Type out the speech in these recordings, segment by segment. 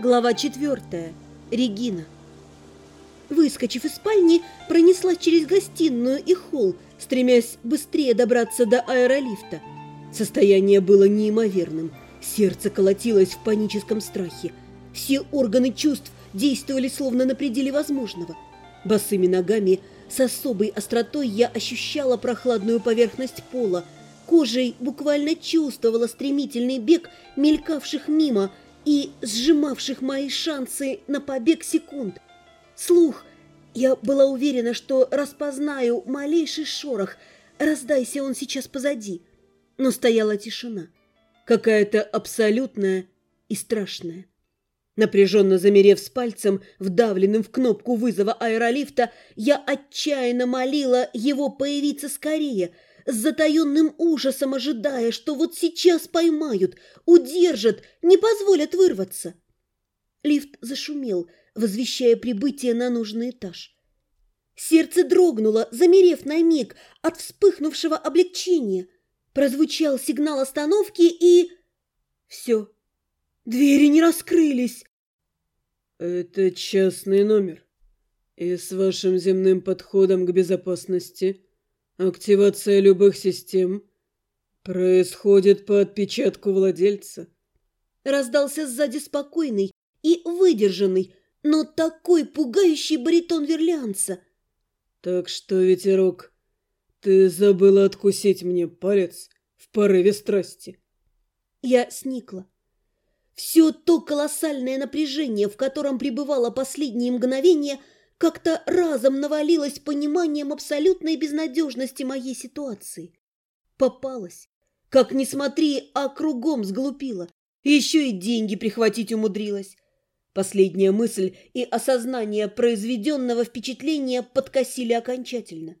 Глава четвертая. Регина. Выскочив из спальни, пронеслась через гостиную и холл, стремясь быстрее добраться до аэролифта. Состояние было неимоверным. Сердце колотилось в паническом страхе. Все органы чувств действовали словно на пределе возможного. Босыми ногами с особой остротой я ощущала прохладную поверхность пола. Кожей буквально чувствовала стремительный бег мелькавших мимо – и сжимавших мои шансы на побег секунд. Слух. Я была уверена, что распознаю малейший шорох, раздайся он сейчас позади. Но стояла тишина, какая-то абсолютная и страшная. Напряженно замерев с пальцем, вдавленным в кнопку вызова аэролифта, я отчаянно молила его появиться скорее – с затаенным ужасом ожидая, что вот сейчас поймают, удержат, не позволят вырваться. Лифт зашумел, возвещая прибытие на нужный этаж. Сердце дрогнуло, замерев на миг от вспыхнувшего облегчения. Прозвучал сигнал остановки и... Все. Двери не раскрылись. «Это частный номер. И с вашим земным подходом к безопасности Активация любых систем происходит по отпечатку владельца. Раздался сзади спокойный и выдержанный, но такой пугающий баритон верлианца. Так что, ветерок, ты забыла откусить мне палец в порыве страсти. Я сникла. Все то колоссальное напряжение, в котором пребывало последние мгновения – как-то разом навалилось пониманием абсолютной безнадежности моей ситуации. Попалась. Как ни смотри, а кругом сглупила. Еще и деньги прихватить умудрилась. Последняя мысль и осознание произведенного впечатления подкосили окончательно.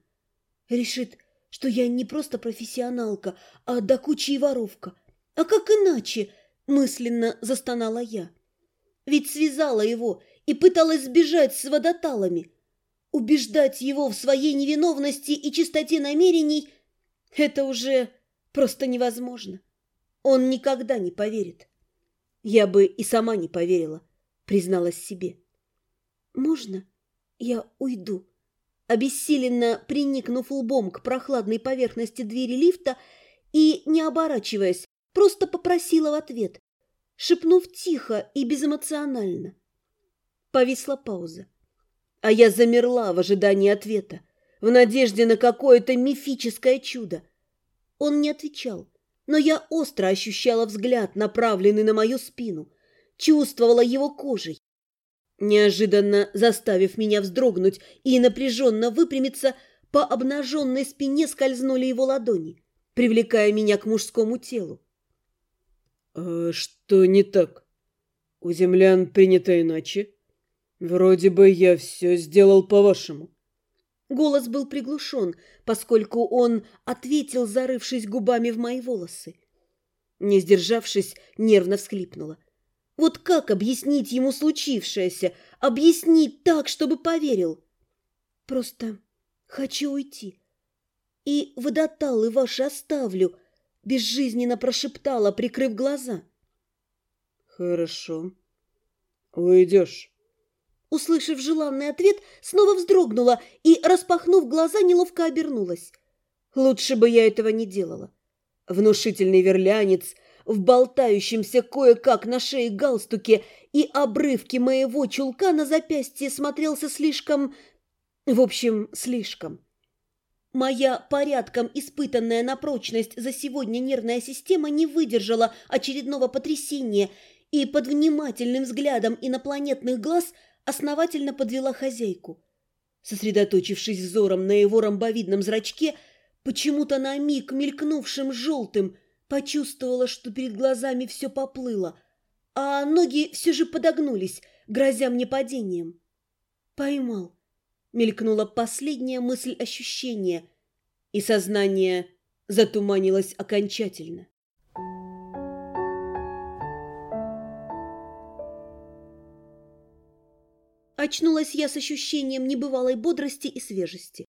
Решит, что я не просто профессионалка, а до кучи и воровка. А как иначе? Мысленно застонала я. Ведь связала его и пыталась сбежать с водоталами. Убеждать его в своей невиновности и чистоте намерений – это уже просто невозможно. Он никогда не поверит. Я бы и сама не поверила, призналась себе. «Можно я уйду?» Обессиленно приникнув лбом к прохладной поверхности двери лифта и, не оборачиваясь, просто попросила в ответ, шепнув тихо и безэмоционально. Повисла пауза. А я замерла в ожидании ответа, в надежде на какое-то мифическое чудо. Он не отвечал, но я остро ощущала взгляд, направленный на мою спину, чувствовала его кожей. Неожиданно заставив меня вздрогнуть и напряженно выпрямиться, по обнаженной спине скользнули его ладони, привлекая меня к мужскому телу. «А что не так? У землян принято иначе?» «Вроде бы я все сделал по-вашему». Голос был приглушен, поскольку он ответил, зарывшись губами в мои волосы. Не сдержавшись, нервно всхлипнула. Вот как объяснить ему случившееся? Объяснить так, чтобы поверил? Просто хочу уйти. И водоталы ваши оставлю, безжизненно прошептала, прикрыв глаза. Хорошо. Уйдешь. Услышав желанный ответ, снова вздрогнула и, распахнув глаза, неловко обернулась. Лучше бы я этого не делала. Внушительный верлянец в болтающемся кое-как на шее галстуке и обрывке моего чулка на запястье смотрелся слишком... В общем, слишком. Моя порядком испытанная на прочность за сегодня нервная система не выдержала очередного потрясения и под внимательным взглядом инопланетных глаз – основательно подвела хозяйку. Сосредоточившись взором на его ромбовидном зрачке, почему-то на миг мелькнувшим желтым, почувствовала, что перед глазами все поплыло, а ноги все же подогнулись, грозя мне падением. «Поймал», — мелькнула последняя мысль ощущения, и сознание затуманилось окончательно. Очнулась я с ощущением небывалой бодрости и свежести.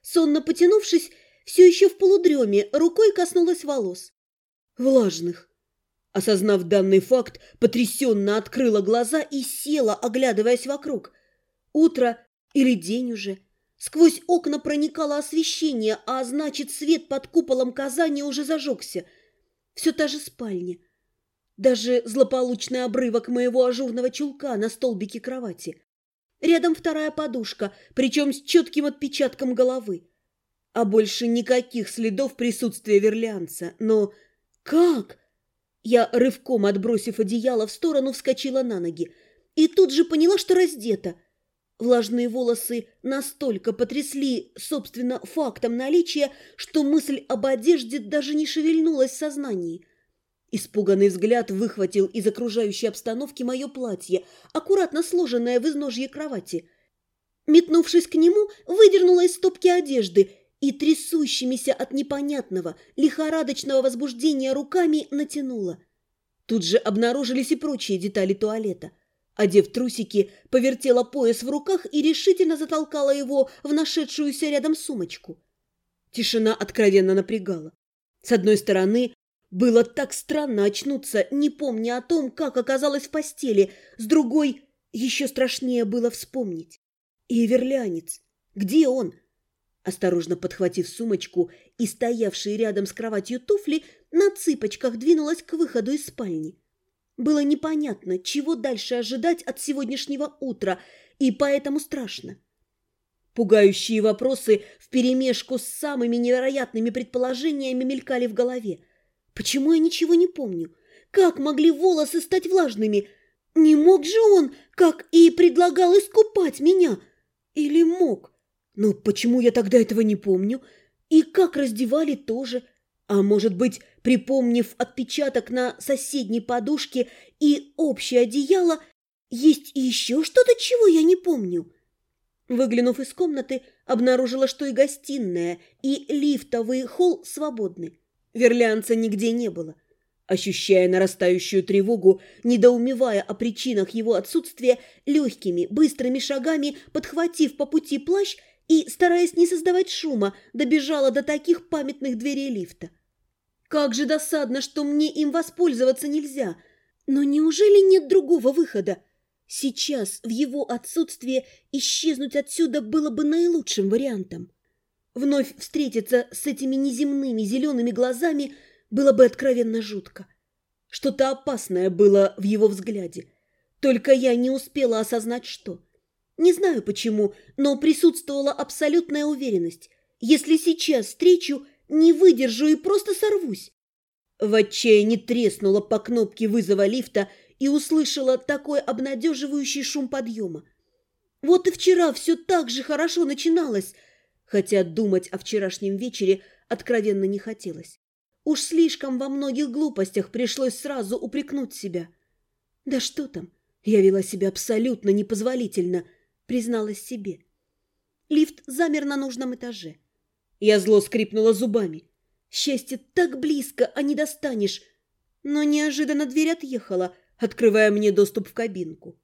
Сонно потянувшись, все еще в полудреме, рукой коснулась волос. Влажных. Осознав данный факт, потрясенно открыла глаза и села, оглядываясь вокруг. Утро или день уже. Сквозь окна проникало освещение, а значит, свет под куполом Казани уже зажегся. Все та же спальня. Даже злополучный обрывок моего ажурного чулка на столбике кровати. Рядом вторая подушка, причем с четким отпечатком головы. А больше никаких следов присутствия верлианца. Но как? Я, рывком отбросив одеяло в сторону, вскочила на ноги. И тут же поняла, что раздета. Влажные волосы настолько потрясли, собственно, фактом наличия, что мысль об одежде даже не шевельнулась в сознании. Испуганный взгляд выхватил из окружающей обстановки мое платье, аккуратно сложенное в изножье кровати. Метнувшись к нему, выдернула из стопки одежды и трясущимися от непонятного, лихорадочного возбуждения руками натянула. Тут же обнаружились и прочие детали туалета. Одев трусики, повертела пояс в руках и решительно затолкала его в нашедшуюся рядом сумочку. Тишина откровенно напрягала. С одной стороны, было так странно очнуться, не помня о том, как оказалась в постели. С другой, еще страшнее было вспомнить. И верлянец. Где он? Осторожно подхватив сумочку и стоявшие рядом с кроватью туфли, на цыпочках двинулась к выходу из спальни. Было непонятно, чего дальше ожидать от сегодняшнего утра, и поэтому страшно. Пугающие вопросы вперемешку с самыми невероятными предположениями мелькали в голове – Почему я ничего не помню? Как могли волосы стать влажными? Не мог же он, как и предлагал, искупать меня? Или мог? Но почему я тогда этого не помню? И как раздевали тоже? А может быть, припомнив отпечаток на соседней подушке и общее одеяло, есть еще что-то, чего я не помню? Выглянув из комнаты, обнаружила, что и гостиная, и лифтовый холл свободны. Верлянца нигде не было. Ощущая нарастающую тревогу, недоумевая о причинах его отсутствия, легкими, быстрыми шагами, подхватив по пути плащ и, стараясь не создавать шума, добежала до таких памятных дверей лифта. Как же досадно, что мне им воспользоваться нельзя. Но неужели нет другого выхода? Сейчас, в его отсутствие, исчезнуть отсюда было бы наилучшим вариантом. Вновь встретиться с этими неземными зелеными глазами было бы откровенно жутко. Что-то опасное было в его взгляде. Только я не успела осознать, что. Не знаю почему, но присутствовала абсолютная уверенность. Если сейчас встречу, не выдержу и просто сорвусь. В отчаянии треснула по кнопке вызова лифта и услышала такой обнадеживающий шум подъема. Вот и вчера все так же хорошо начиналось – хотя думать о вчерашнем вечере откровенно не хотелось. Уж слишком во многих глупостях пришлось сразу упрекнуть себя. Да что там, я вела себя абсолютно непозволительно, призналась себе. Лифт замер на нужном этаже. Я зло скрипнула зубами. Счастье так близко, а не достанешь. Но неожиданно дверь отъехала, открывая мне доступ в кабинку.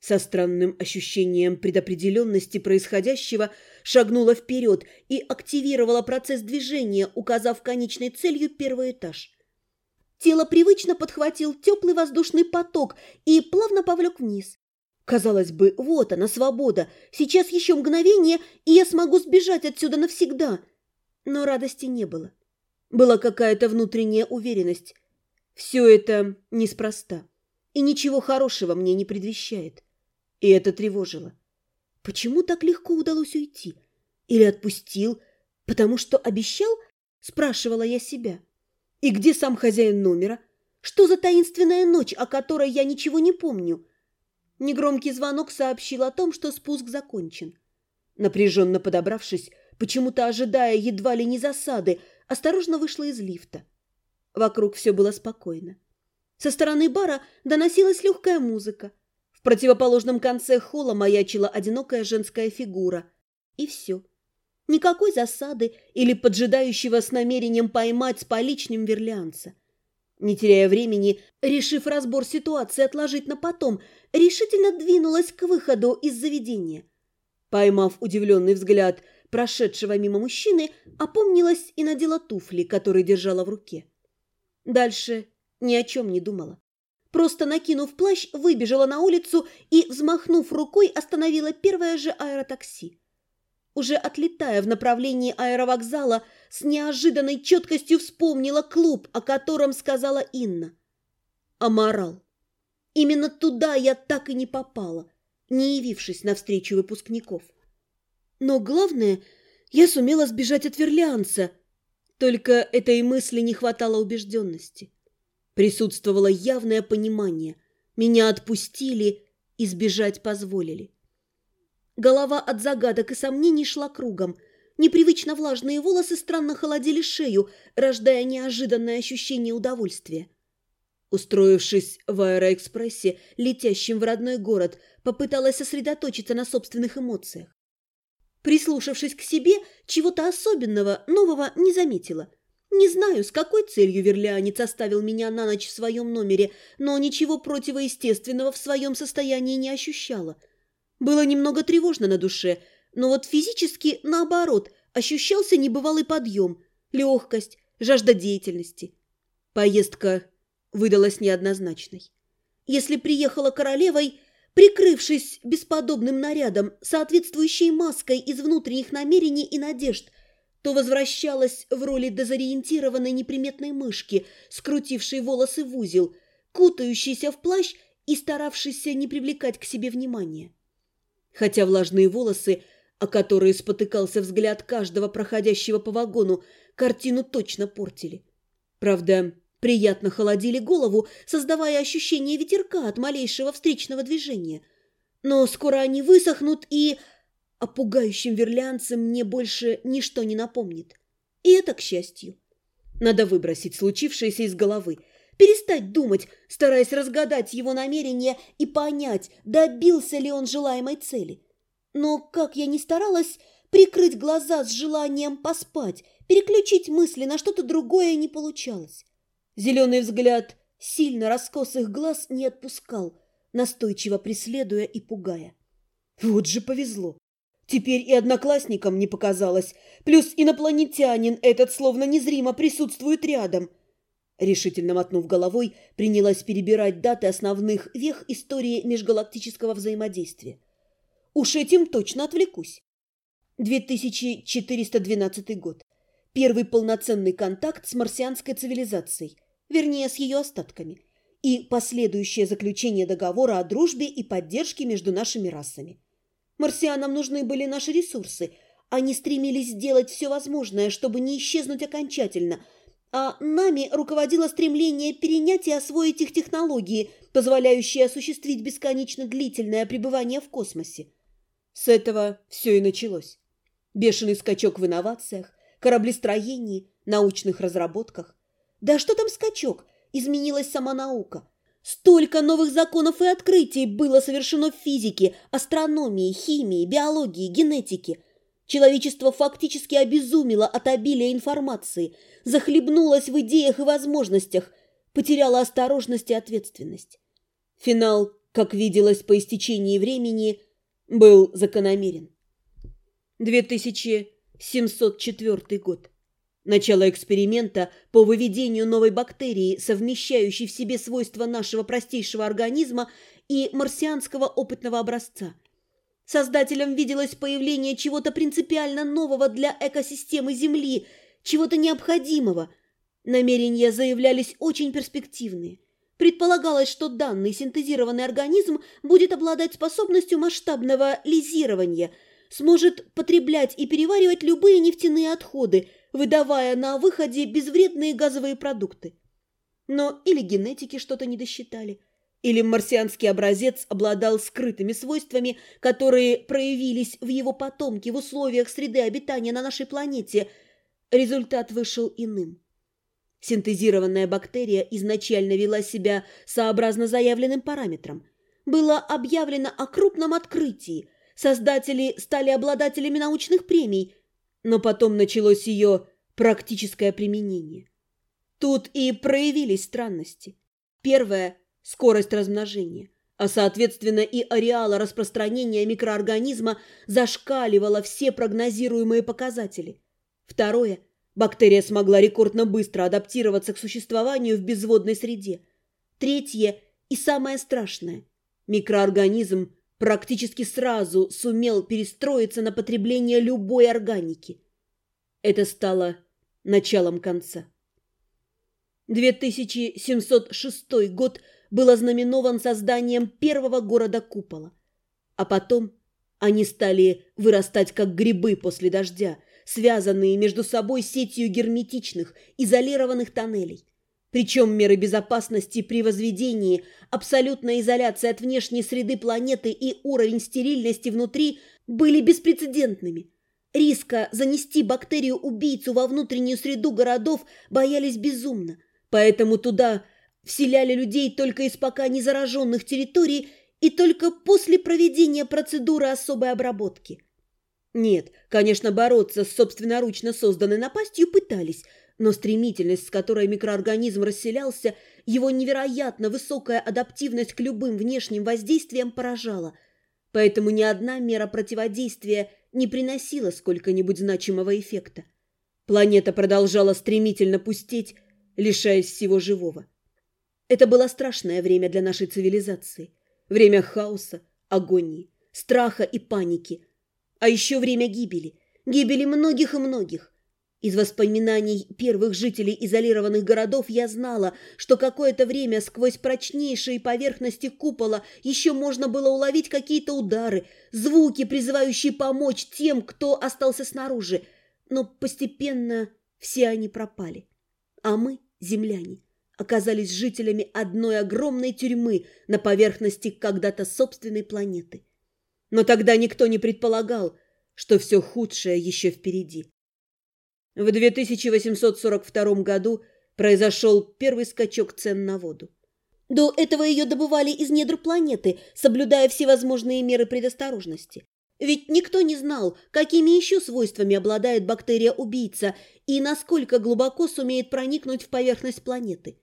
Со странным ощущением предопределенности происходящего шагнула вперед и активировала процесс движения, указав конечной целью первый этаж. Тело привычно подхватил теплый воздушный поток и плавно повлек вниз. Казалось бы, вот она, свобода. Сейчас еще мгновение, и я смогу сбежать отсюда навсегда. Но радости не было. Была какая-то внутренняя уверенность. Все это неспроста, и ничего хорошего мне не предвещает. И это тревожило. Почему так легко удалось уйти? Или отпустил, потому что обещал? Спрашивала я себя. И где сам хозяин номера? Что за таинственная ночь, о которой я ничего не помню? Негромкий звонок сообщил о том, что спуск закончен. Напряженно подобравшись, почему-то ожидая едва ли не засады, осторожно вышла из лифта. Вокруг все было спокойно. Со стороны бара доносилась легкая музыка. В противоположном конце холла маячила одинокая женская фигура. И все. Никакой засады или поджидающего с намерением поймать с поличным верлянца. Не теряя времени, решив разбор ситуации отложить на потом, решительно двинулась к выходу из заведения. Поймав удивленный взгляд прошедшего мимо мужчины, опомнилась и надела туфли, которые держала в руке. Дальше Ни о чем не думала. Просто накинув плащ, выбежала на улицу и, взмахнув рукой, остановила первое же аэротакси. Уже отлетая в направлении аэровокзала, с неожиданной четкостью вспомнила клуб, о котором сказала Инна. Аморал. Именно туда я так и не попала, не явившись на встречу выпускников. Но главное, я сумела сбежать от Верлианца. Только этой мысли не хватало убежденности. Присутствовало явное понимание. Меня отпустили и сбежать позволили. Голова от загадок и сомнений шла кругом. Непривычно влажные волосы странно холодили шею, рождая неожиданное ощущение удовольствия. Устроившись в аэроэкспрессе, летящем в родной город, попыталась сосредоточиться на собственных эмоциях. Прислушавшись к себе, чего-то особенного, нового не заметила. Не знаю, с какой целью верлианец оставил меня на ночь в своем номере, но ничего противоестественного в своем состоянии не ощущала. Было немного тревожно на душе, но вот физически, наоборот, ощущался небывалый подъем, легкость, жажда деятельности. Поездка выдалась неоднозначной. Если приехала королевой, прикрывшись бесподобным нарядом, соответствующей маской из внутренних намерений и надежд, то возвращалась в роли дезориентированной неприметной мышки, скрутившей волосы в узел, кутающейся в плащ и старавшейся не привлекать к себе внимания. Хотя влажные волосы, о которые спотыкался взгляд каждого проходящего по вагону, картину точно портили. Правда, приятно холодили голову, создавая ощущение ветерка от малейшего встречного движения. Но скоро они высохнут, и о пугающем верлянце мне больше ничто не напомнит. И это к счастью. Надо выбросить случившееся из головы, перестать думать, стараясь разгадать его намерения и понять, добился ли он желаемой цели. Но, как я ни старалась, прикрыть глаза с желанием поспать, переключить мысли на что-то другое не получалось. Зеленый взгляд сильно раскосых глаз не отпускал, настойчиво преследуя и пугая. Вот же повезло. Теперь и одноклассникам не показалось. Плюс инопланетянин этот словно незримо присутствует рядом. Решительно мотнув головой, принялась перебирать даты основных вех истории межгалактического взаимодействия. Уж этим точно отвлекусь. 2412 год. Первый полноценный контакт с марсианской цивилизацией – вернее, с ее остатками, и последующее заключение договора о дружбе и поддержке между нашими расами. Марсианам нужны были наши ресурсы, они стремились сделать все возможное, чтобы не исчезнуть окончательно, а нами руководило стремление перенять и освоить их технологии, позволяющие осуществить бесконечно длительное пребывание в космосе. С этого все и началось. Бешеный скачок в инновациях, кораблестроении, научных разработках, да что там скачок? Изменилась сама наука. Столько новых законов и открытий было совершено в физике, астрономии, химии, биологии, генетике. Человечество фактически обезумело от обилия информации, захлебнулось в идеях и возможностях, потеряло осторожность и ответственность. Финал, как виделось по истечении времени, был закономерен. 2704 год. Начало эксперимента по выведению новой бактерии, совмещающей в себе свойства нашего простейшего организма и марсианского опытного образца. Создателям виделось появление чего-то принципиально нового для экосистемы Земли, чего-то необходимого. Намерения заявлялись очень перспективные. Предполагалось, что данный синтезированный организм будет обладать способностью масштабного лизирования, сможет потреблять и переваривать любые нефтяные отходы – выдавая на выходе безвредные газовые продукты. Но или генетики что-то не досчитали, или марсианский образец обладал скрытыми свойствами, которые проявились в его потомке в условиях среды обитания на нашей планете. Результат вышел иным. Синтезированная бактерия изначально вела себя сообразно заявленным параметрам. Было объявлено о крупном открытии. Создатели стали обладателями научных премий, но потом началось ее практическое применение. Тут и проявились странности. Первое – скорость размножения, а соответственно и ареала распространения микроорганизма зашкаливала все прогнозируемые показатели. Второе – Бактерия смогла рекордно быстро адаптироваться к существованию в безводной среде. Третье и самое страшное – микроорганизм практически сразу сумел перестроиться на потребление любой органики. Это стало началом конца. 2706 год был ознаменован созданием первого города-купола, а потом они стали вырастать как грибы после дождя, связанные между собой сетью герметичных, изолированных тоннелей. Причем меры безопасности при возведении, абсолютная изоляция от внешней среды планеты и уровень стерильности внутри были беспрецедентными. Риска занести бактерию-убийцу во внутреннюю среду городов боялись безумно, поэтому туда вселяли людей только из пока не зараженных территорий и только после проведения процедуры особой обработки. Нет, конечно, бороться с собственноручно созданной напастью пытались – но стремительность, с которой микроорганизм расселялся, его невероятно высокая адаптивность к любым внешним воздействиям поражала. Поэтому ни одна мера противодействия не приносила сколько-нибудь значимого эффекта. Планета продолжала стремительно пустеть, лишаясь всего живого. Это было страшное время для нашей цивилизации. Время хаоса, агонии, страха и паники. А еще время гибели. Гибели многих и многих. Из воспоминаний первых жителей изолированных городов я знала, что какое-то время сквозь прочнейшие поверхности купола еще можно было уловить какие-то удары, звуки, призывающие помочь тем, кто остался снаружи. Но постепенно все они пропали. А мы, земляне, оказались жителями одной огромной тюрьмы на поверхности когда-то собственной планеты. Но тогда никто не предполагал, что все худшее еще впереди. В 2842 году произошел первый скачок цен на воду. До этого ее добывали из недр планеты, соблюдая всевозможные меры предосторожности. Ведь никто не знал, какими еще свойствами обладает бактерия-убийца и насколько глубоко сумеет проникнуть в поверхность планеты.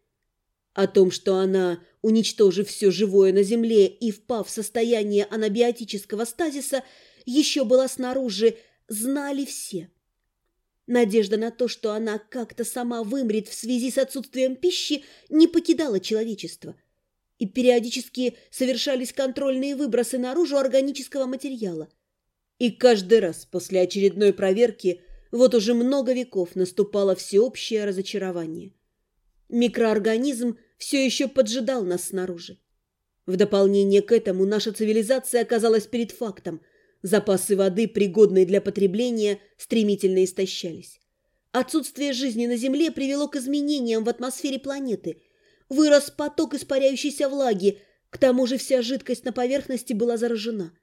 О том, что она, уничтожив все живое на Земле и впав в состояние анабиотического стазиса, еще была снаружи, знали все. Надежда на то, что она как-то сама вымрет в связи с отсутствием пищи, не покидала человечество. И периодически совершались контрольные выбросы наружу органического материала. И каждый раз после очередной проверки вот уже много веков наступало всеобщее разочарование. Микроорганизм все еще поджидал нас снаружи. В дополнение к этому наша цивилизация оказалась перед фактом – Запасы воды, пригодные для потребления, стремительно истощались. Отсутствие жизни на Земле привело к изменениям в атмосфере планеты. Вырос поток испаряющейся влаги, к тому же вся жидкость на поверхности была заражена.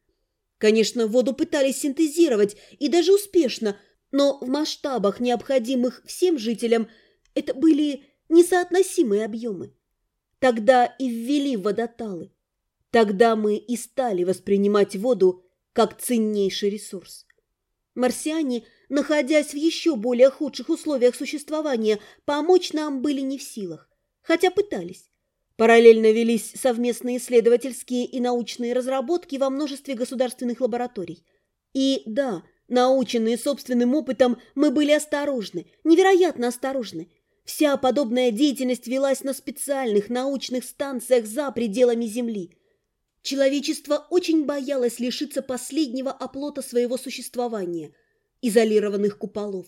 Конечно, воду пытались синтезировать, и даже успешно, но в масштабах, необходимых всем жителям, это были несоотносимые объемы. Тогда и ввели водоталы. Тогда мы и стали воспринимать воду как ценнейший ресурс. Марсиане, находясь в еще более худших условиях существования, помочь нам были не в силах, хотя пытались. Параллельно велись совместные исследовательские и научные разработки во множестве государственных лабораторий. И да, наученные собственным опытом, мы были осторожны, невероятно осторожны. Вся подобная деятельность велась на специальных научных станциях за пределами Земли – Человечество очень боялось лишиться последнего оплота своего существования – изолированных куполов,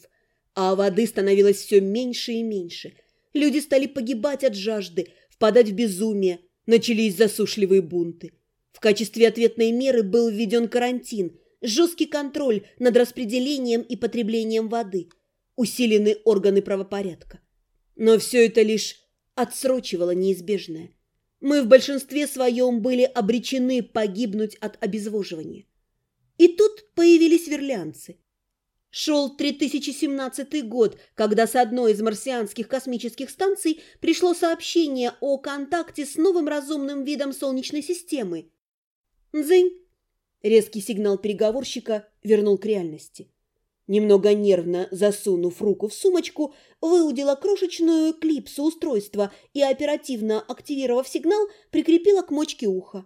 а воды становилось все меньше и меньше. Люди стали погибать от жажды, впадать в безумие, начались засушливые бунты. В качестве ответной меры был введен карантин, жесткий контроль над распределением и потреблением воды, усилены органы правопорядка. Но все это лишь отсрочивало неизбежное – мы в большинстве своем были обречены погибнуть от обезвоживания. И тут появились верлянцы. Шел 3017 год, когда с одной из марсианских космических станций пришло сообщение о контакте с новым разумным видом Солнечной системы. «Дзынь!» Резкий сигнал переговорщика вернул к реальности. Немного нервно засунув руку в сумочку, выудила крошечную клипсу устройства и, оперативно активировав сигнал, прикрепила к мочке уха.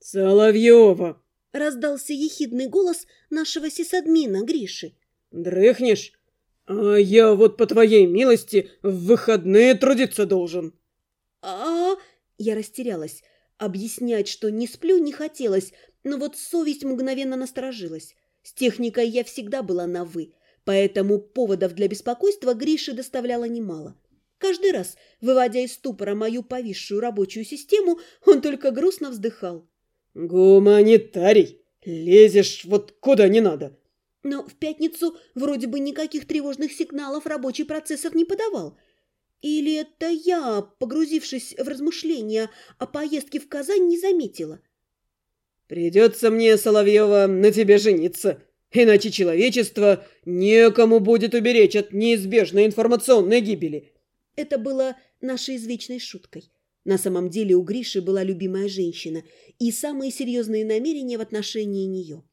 «Соловьева!» – раздался ехидный голос нашего сисадмина Гриши. «Дрыхнешь? А я вот по твоей милости в выходные трудиться должен. А, я растерялась. Объяснять, что не сплю, не хотелось, но вот совесть мгновенно насторожилась. С техникой я всегда была на «вы», поэтому поводов для беспокойства Грише доставляло немало. Каждый раз, выводя из ступора мою повисшую рабочую систему, он только грустно вздыхал. «Гуманитарий! Лезешь вот куда не надо!» Но в пятницу вроде бы никаких тревожных сигналов рабочий процессор не подавал. Или это я, погрузившись в размышления о поездке в Казань, не заметила? «Придется мне, Соловьева, на тебе жениться, иначе человечество некому будет уберечь от неизбежной информационной гибели». Это было нашей извечной шуткой. На самом деле у Гриши была любимая женщина и самые серьезные намерения в отношении нее.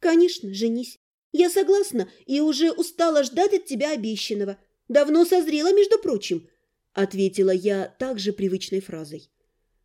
«Конечно, женись. Я согласна и уже устала ждать от тебя обещанного. Давно созрела, между прочим», — ответила я также привычной фразой.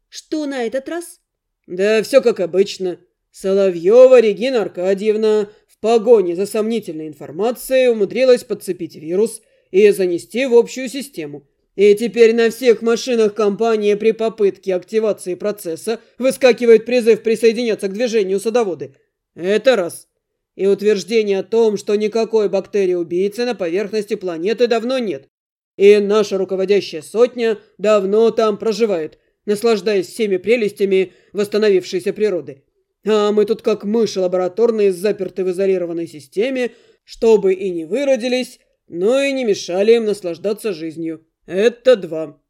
«Что на этот раз?» «Да все как обычно. Соловьева Регина Аркадьевна в погоне за сомнительной информацией умудрилась подцепить вирус — и занести в общую систему. И теперь на всех машинах компании при попытке активации процесса выскакивает призыв присоединяться к движению садоводы. Это раз. И утверждение о том, что никакой бактерии-убийцы на поверхности планеты давно нет. И наша руководящая сотня давно там проживает, наслаждаясь всеми прелестями восстановившейся природы. А мы тут как мыши лабораторные, заперты в изолированной системе, чтобы и не выродились, но и не мешали им наслаждаться жизнью. Это два.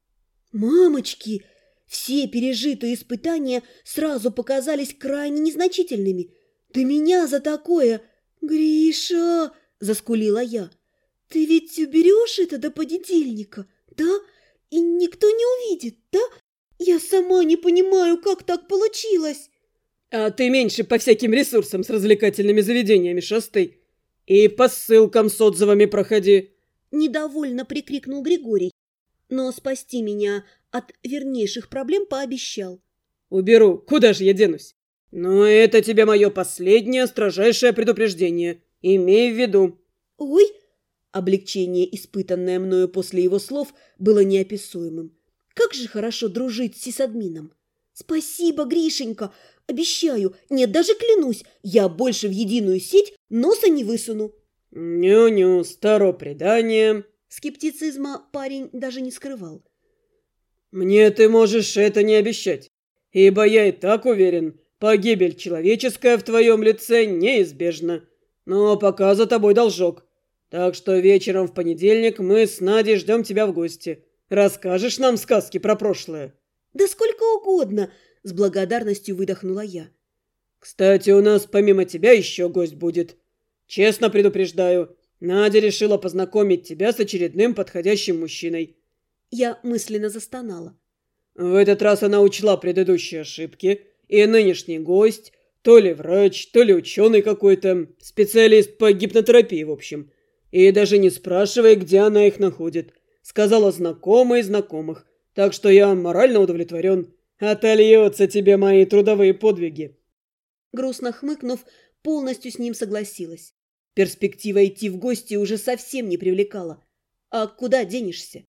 Мамочки! Все пережитые испытания сразу показались крайне незначительными. Ты меня за такое... Гриша! Заскулила я. Ты ведь уберешь это до понедельника, да? И никто не увидит, да? Я сама не понимаю, как так получилось. А ты меньше по всяким ресурсам с развлекательными заведениями шастай. «И по ссылкам с отзывами проходи!» Недовольно прикрикнул Григорий, но спасти меня от вернейших проблем пообещал. «Уберу. Куда же я денусь? Но это тебе мое последнее строжайшее предупреждение. Имей в виду». «Ой!» Облегчение, испытанное мною после его слов, было неописуемым. «Как же хорошо дружить с сисадмином!» «Спасибо, Гришенька! Обещаю, нет, даже клянусь, я больше в единую сеть носа не высуну. Ню-ню, старо предание. Скептицизма парень даже не скрывал. Мне ты можешь это не обещать, ибо я и так уверен, погибель человеческая в твоем лице неизбежна. Но пока за тобой должок. Так что вечером в понедельник мы с Надей ждем тебя в гости. Расскажешь нам сказки про прошлое? Да сколько угодно, с благодарностью выдохнула я. «Кстати, у нас помимо тебя еще гость будет. Честно предупреждаю, Надя решила познакомить тебя с очередным подходящим мужчиной». Я мысленно застонала. В этот раз она учла предыдущие ошибки, и нынешний гость, то ли врач, то ли ученый какой-то, специалист по гипнотерапии, в общем. И даже не спрашивая, где она их находит. Сказала знакомые знакомых, так что я морально удовлетворен. Отольются тебе мои трудовые подвиги. Грустно хмыкнув, полностью с ним согласилась. Перспектива идти в гости уже совсем не привлекала. А куда денешься?